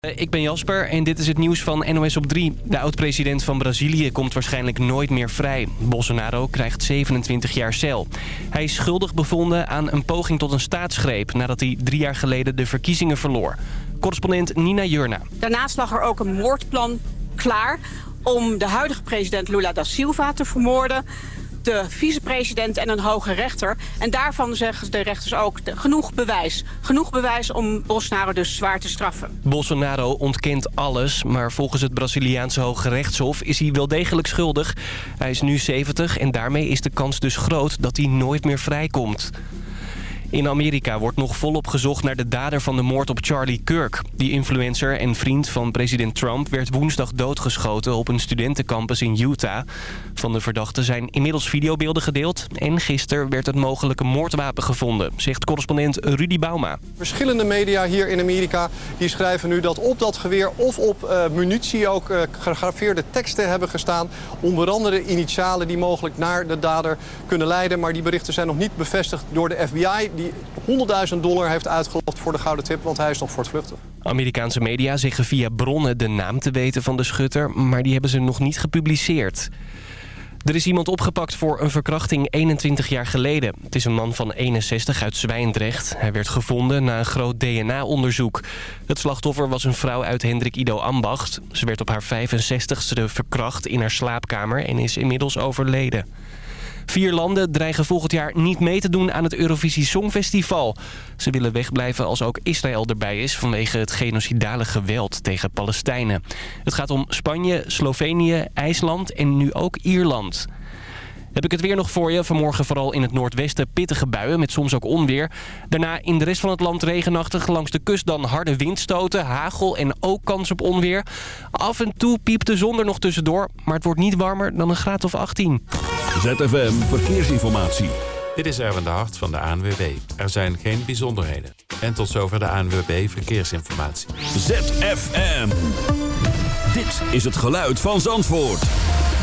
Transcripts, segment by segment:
Eh, ik ben Jasper en dit is het nieuws van NOS op 3. De oud-president van Brazilië komt waarschijnlijk nooit meer vrij. Bolsonaro krijgt 27 jaar cel. Hij is schuldig bevonden aan een poging tot een staatsgreep... nadat hij drie jaar geleden de verkiezingen verloor. Correspondent Nina Jurna. Daarnaast lag er ook een moordplan klaar om de huidige president Lula da Silva te vermoorden de vicepresident en een hoge rechter. En daarvan zeggen de rechters ook genoeg bewijs. Genoeg bewijs om Bolsonaro dus zwaar te straffen. Bolsonaro ontkent alles, maar volgens het Braziliaanse Hoge Rechtshof is hij wel degelijk schuldig. Hij is nu 70 en daarmee is de kans dus groot dat hij nooit meer vrijkomt. In Amerika wordt nog volop gezocht naar de dader van de moord op Charlie Kirk. Die influencer en vriend van president Trump werd woensdag doodgeschoten op een studentencampus in Utah. Van de verdachten zijn inmiddels videobeelden gedeeld. En gisteren werd het mogelijke moordwapen gevonden, zegt correspondent Rudy Bauma. Verschillende media hier in Amerika die schrijven nu dat op dat geweer of op uh, munitie ook uh, gegraveerde teksten hebben gestaan. Onder andere initialen die mogelijk naar de dader kunnen leiden. Maar die berichten zijn nog niet bevestigd door de FBI die 100.000 dollar heeft uitgeloofd voor de gouden tip, want hij is nog voor het vluchten. Amerikaanse media zeggen via bronnen de naam te weten van de schutter, maar die hebben ze nog niet gepubliceerd. Er is iemand opgepakt voor een verkrachting 21 jaar geleden. Het is een man van 61 uit Zwijndrecht. Hij werd gevonden na een groot DNA-onderzoek. Het slachtoffer was een vrouw uit Hendrik Ido Ambacht. Ze werd op haar 65ste verkracht in haar slaapkamer en is inmiddels overleden. Vier landen dreigen volgend jaar niet mee te doen aan het Eurovisie Songfestival. Ze willen wegblijven als ook Israël erbij is vanwege het genocidale geweld tegen Palestijnen. Het gaat om Spanje, Slovenië, IJsland en nu ook Ierland. Heb ik het weer nog voor je. Vanmorgen vooral in het noordwesten pittige buien met soms ook onweer. Daarna in de rest van het land regenachtig. Langs de kust dan harde windstoten, hagel en ook kans op onweer. Af en toe piept de zon er nog tussendoor. Maar het wordt niet warmer dan een graad of 18. ZFM Verkeersinformatie. Dit is Erwin de Hart van de ANWB. Er zijn geen bijzonderheden. En tot zover de ANWB Verkeersinformatie. ZFM. Dit is het geluid van Zandvoort.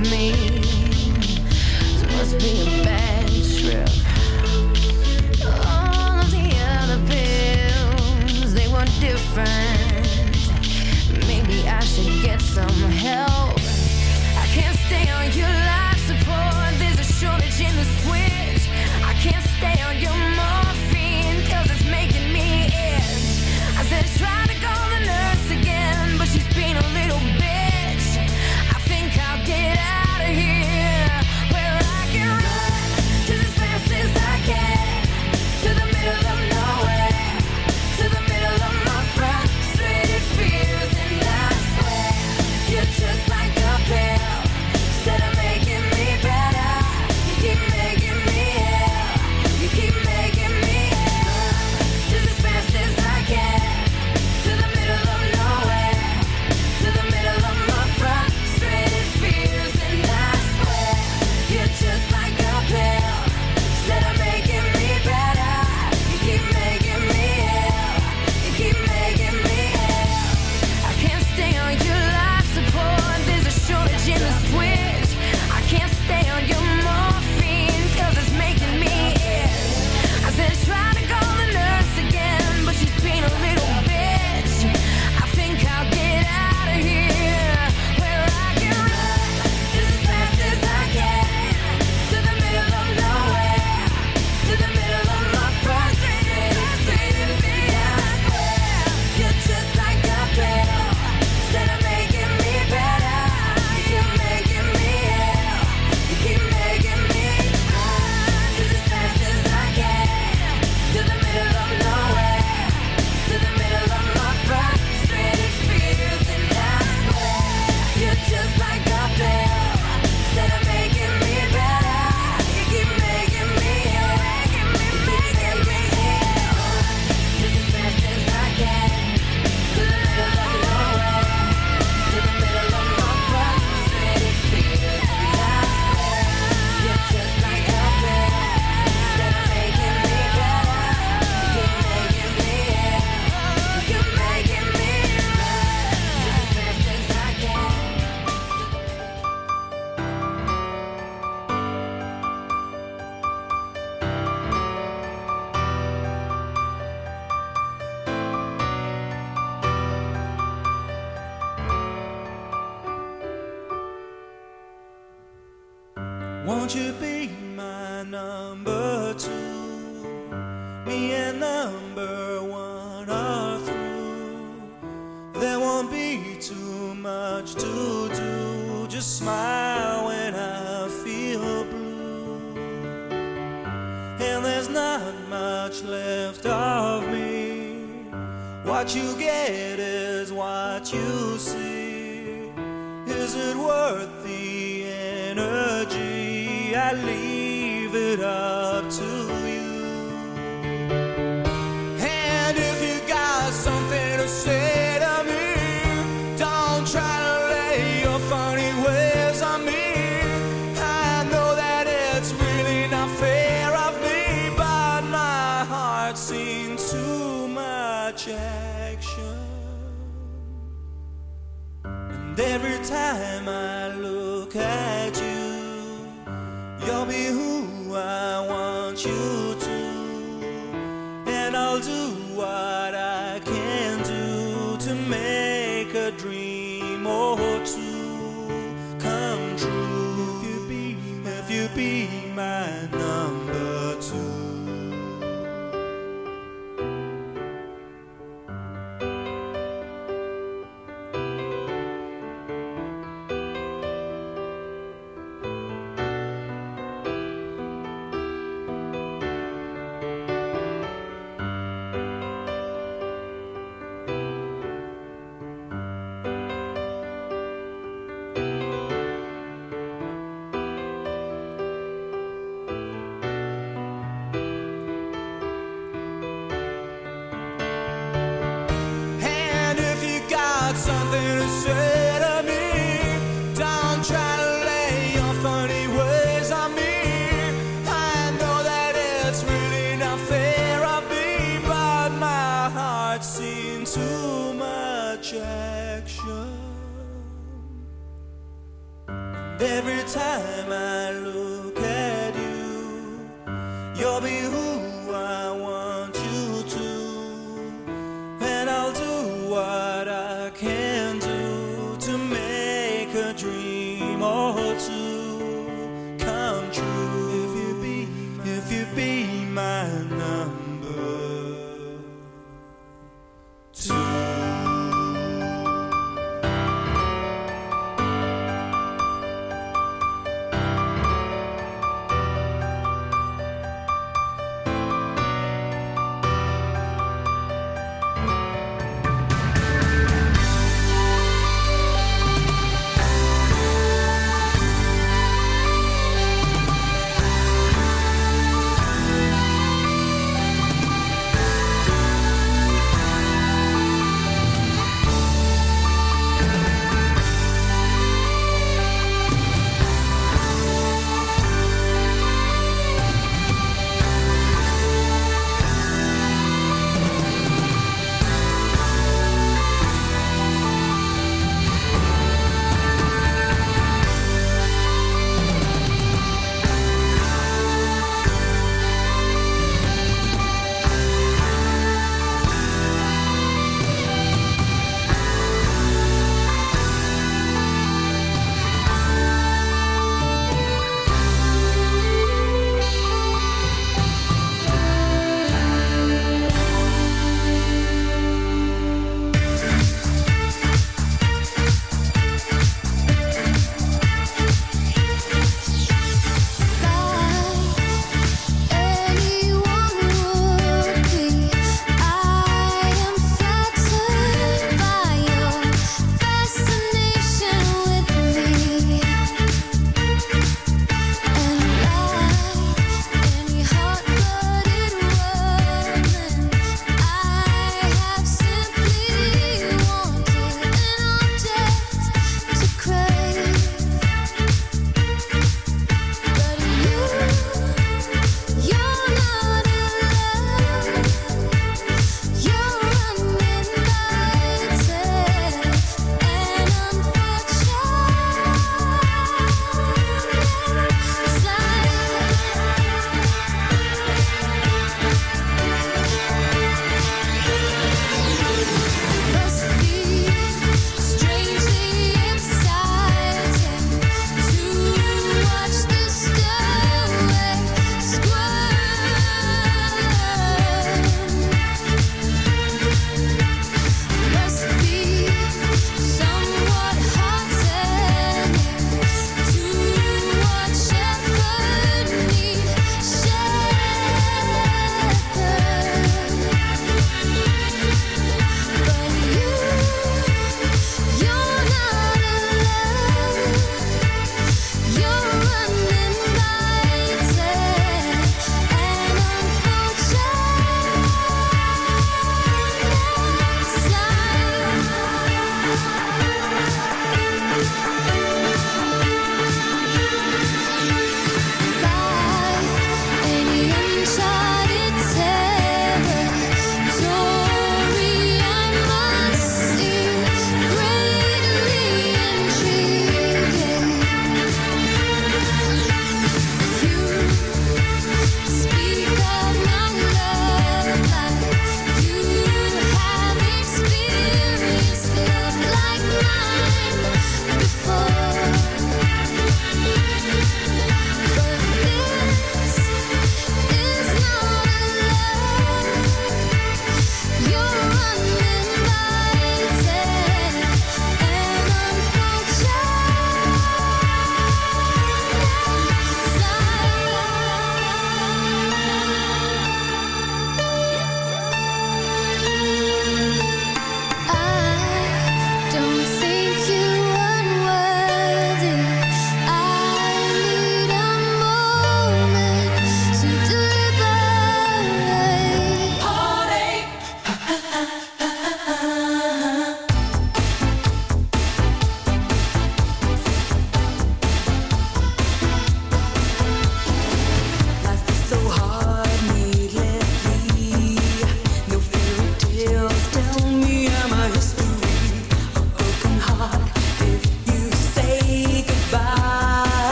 me. This must be a bad trip. All of the other pills, they were different. Maybe I should get some help. I can't stay on your life. care.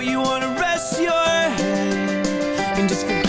You wanna rest your head and just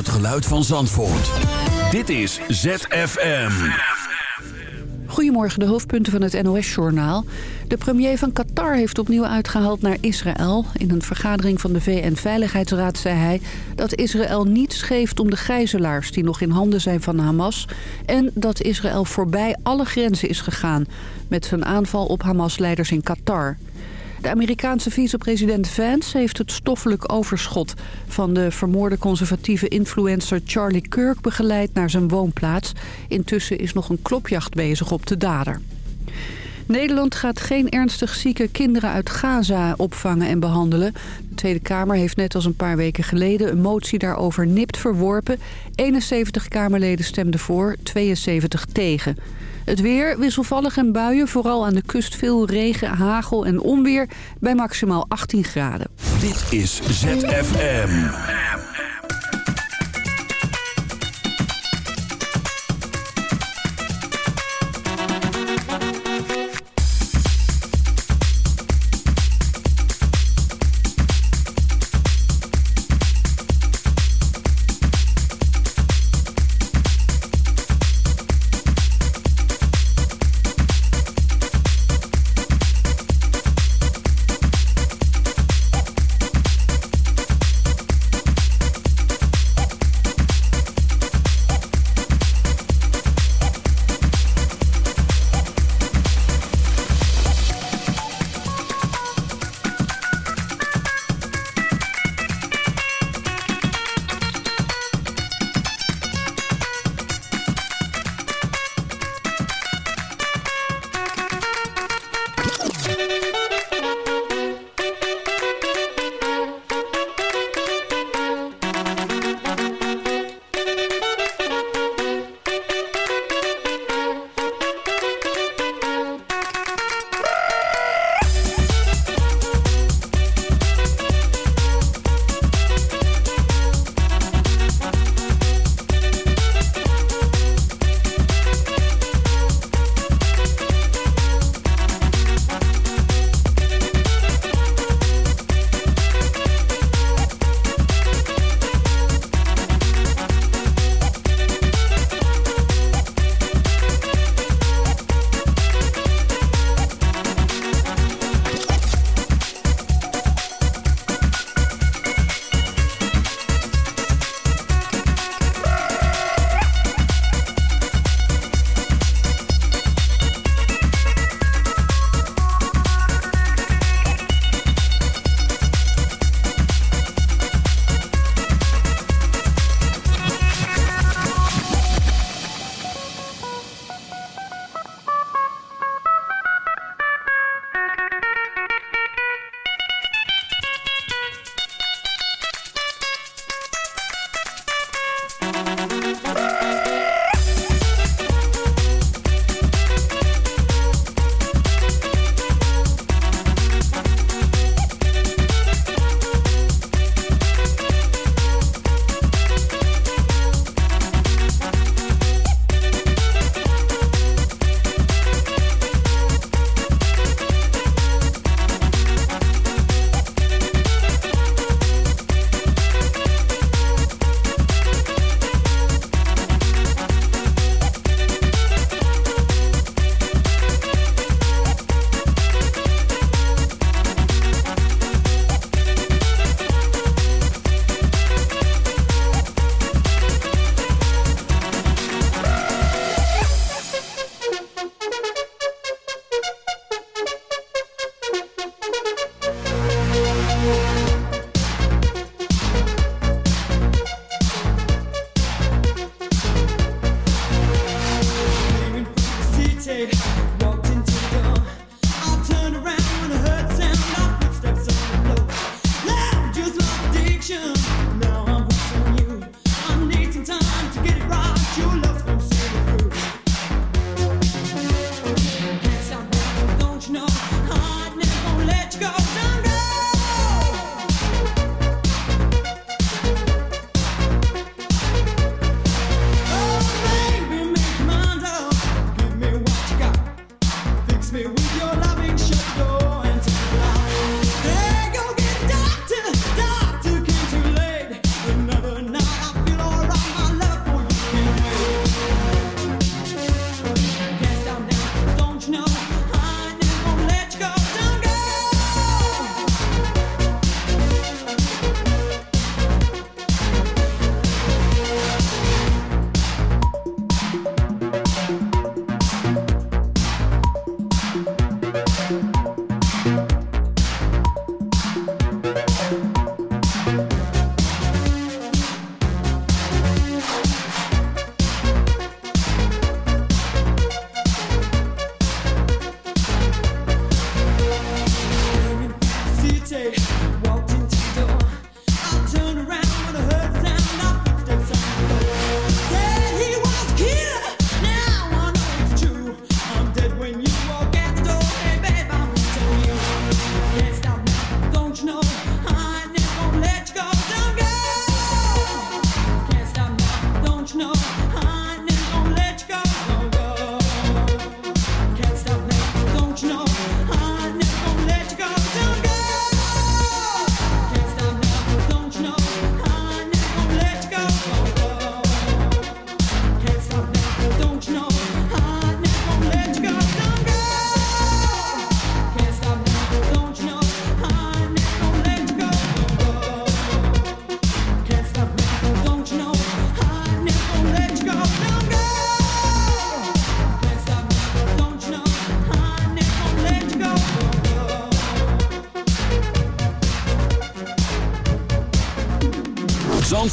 het geluid van Zandvoort. Dit is ZFM. Goedemorgen, de hoofdpunten van het NOS-journaal. De premier van Qatar heeft opnieuw uitgehaald naar Israël. In een vergadering van de VN-veiligheidsraad zei hij... dat Israël niets geeft om de gijzelaars die nog in handen zijn van Hamas... en dat Israël voorbij alle grenzen is gegaan... met zijn aanval op Hamas-leiders in Qatar. De Amerikaanse vicepresident Vance heeft het stoffelijk overschot... van de vermoorde conservatieve influencer Charlie Kirk begeleid naar zijn woonplaats. Intussen is nog een klopjacht bezig op de dader. Nederland gaat geen ernstig zieke kinderen uit Gaza opvangen en behandelen. De Tweede Kamer heeft net als een paar weken geleden een motie daarover nipt verworpen. 71 Kamerleden stemden voor, 72 tegen. Het weer wisselvallig en buien, vooral aan de kust veel regen, hagel en onweer bij maximaal 18 graden. Dit is ZFM.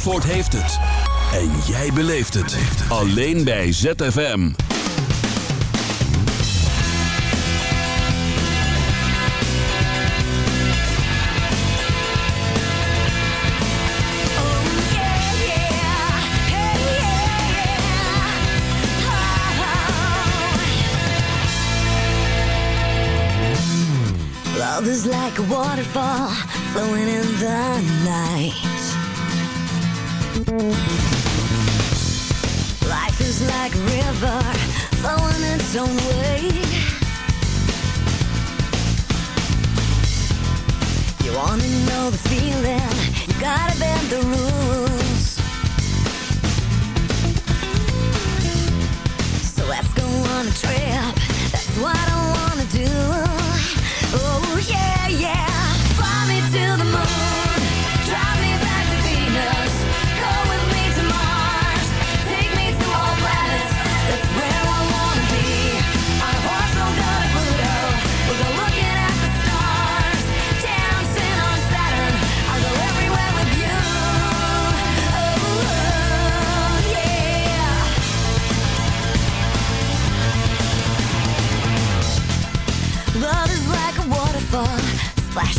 Zandvoort heeft het. En jij beleeft het. Alleen bij ZFM. Love is like a waterfall flowing in the night. Life is like a river flowing its own way. You wanna know the feeling? You gotta bend the rules.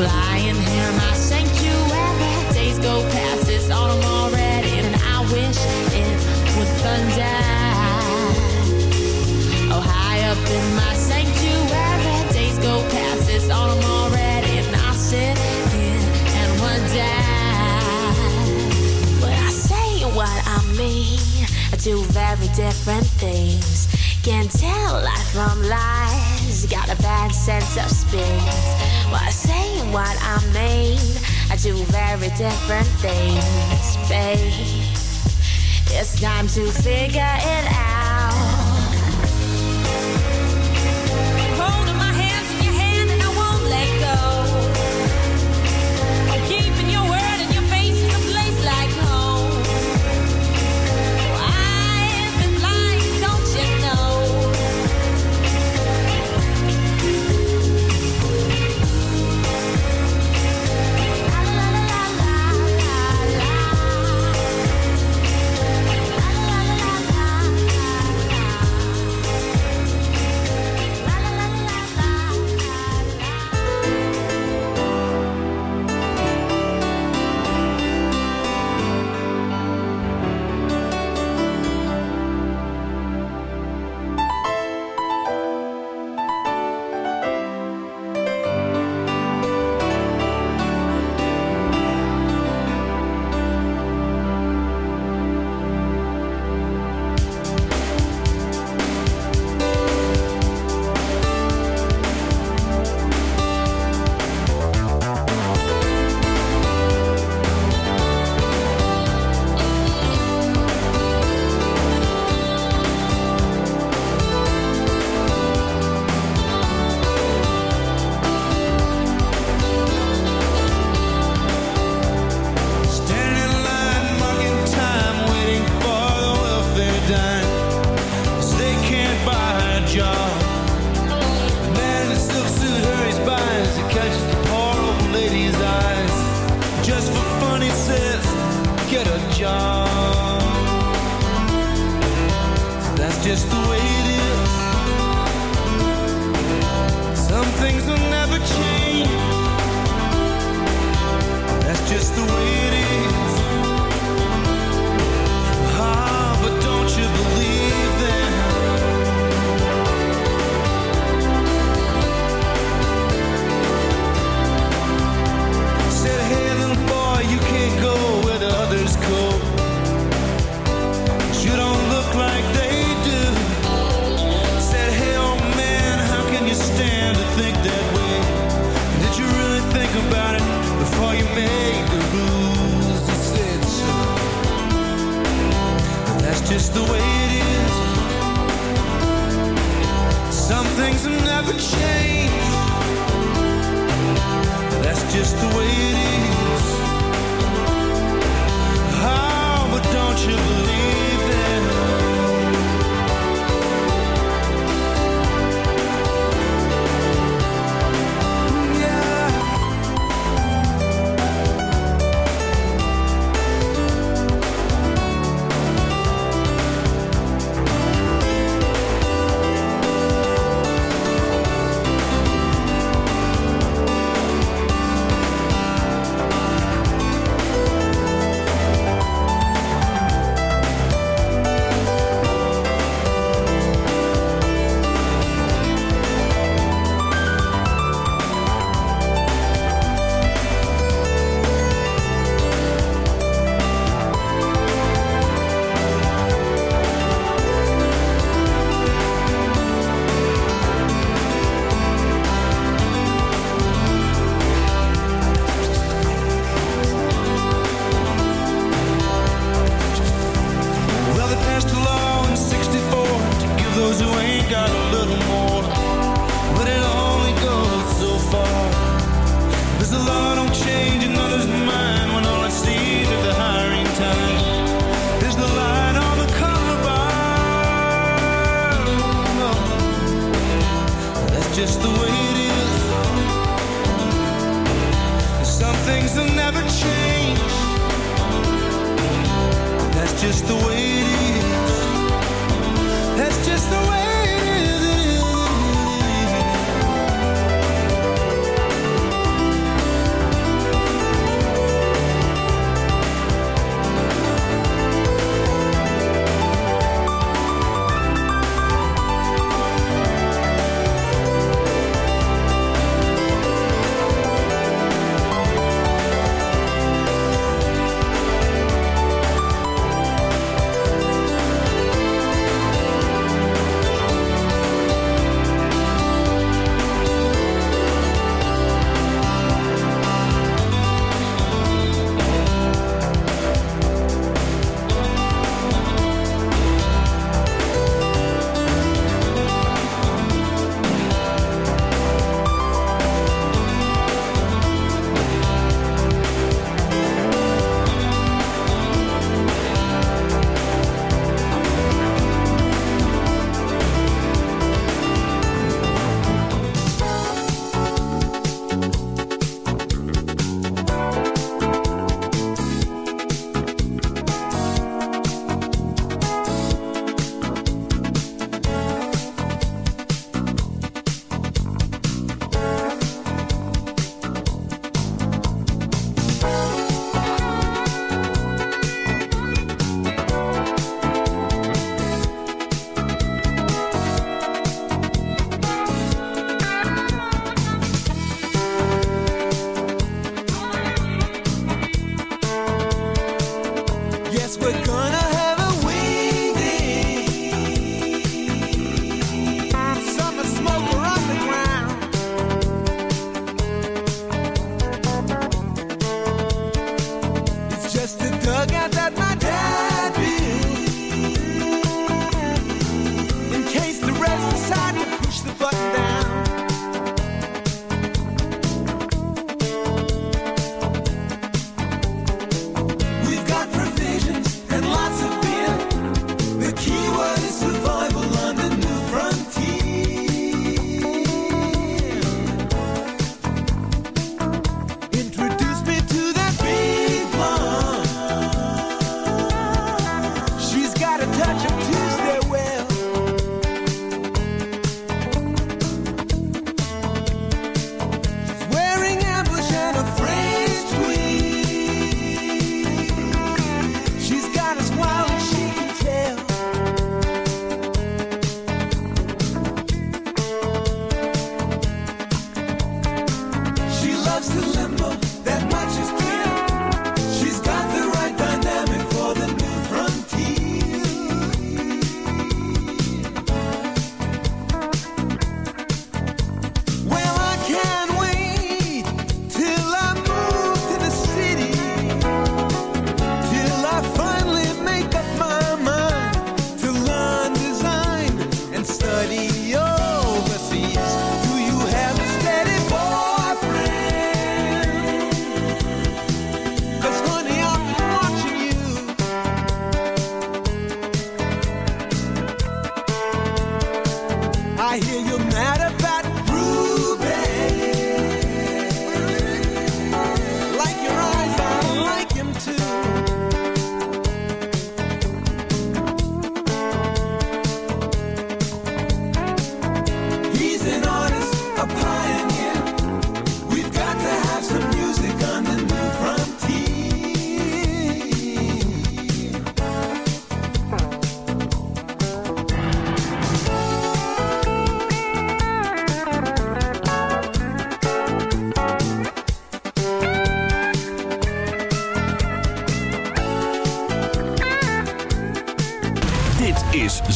lying here, my sanctuary. Days go past, it's autumn already, and I wish it would. Oh, high up in my sanctuary, days go past, it's autumn already, and I sit here and wonder. But I say what I mean, very different things. Can't tell life from life got a bad sense of speed. What I say and what I mean, I do very different things, babe. It's time to figure it out.